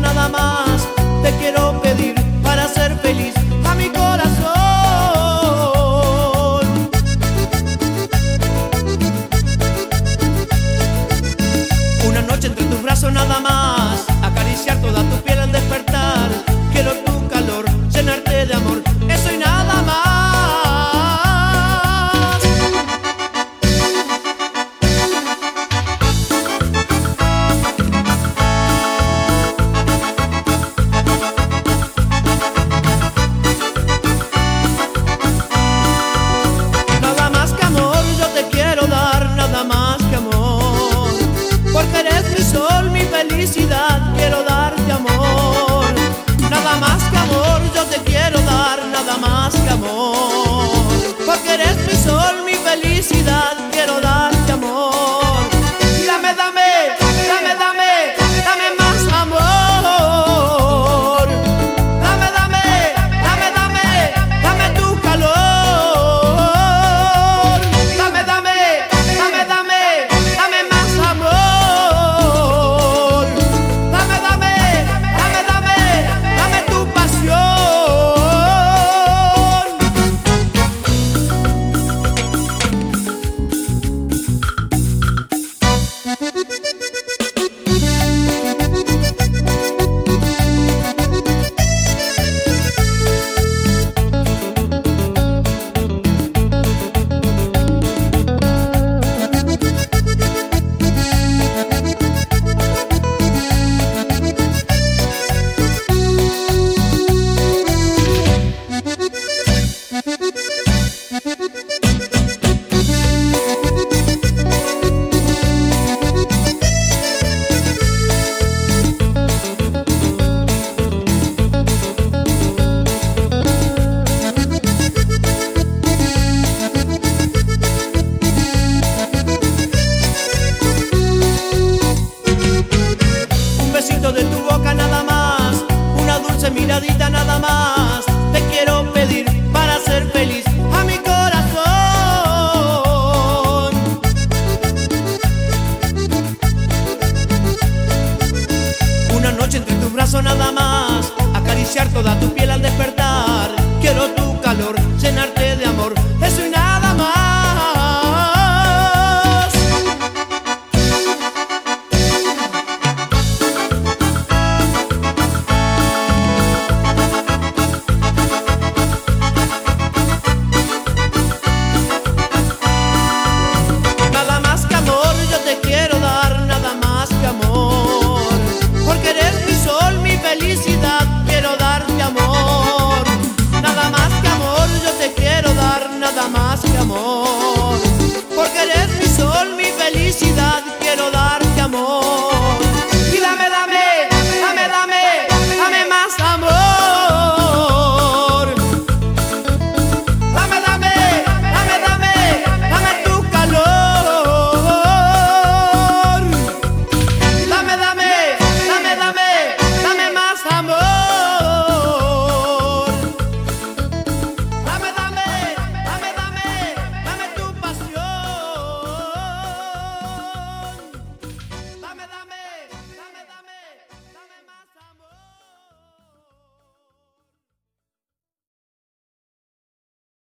nada más te quiero pedir para ser feliz a mi corazón. Una noche entre tus brazos nada más, acariciar toda tu piel al despertar. Quiero tu calor, llenarte de amor, nada más te quiero pedir para ser feliz a mi corazón. Una noche entre tus brazos nada más, acariciar toda tu piel al despertar. Quiero tu calor, llenarte de amor, es una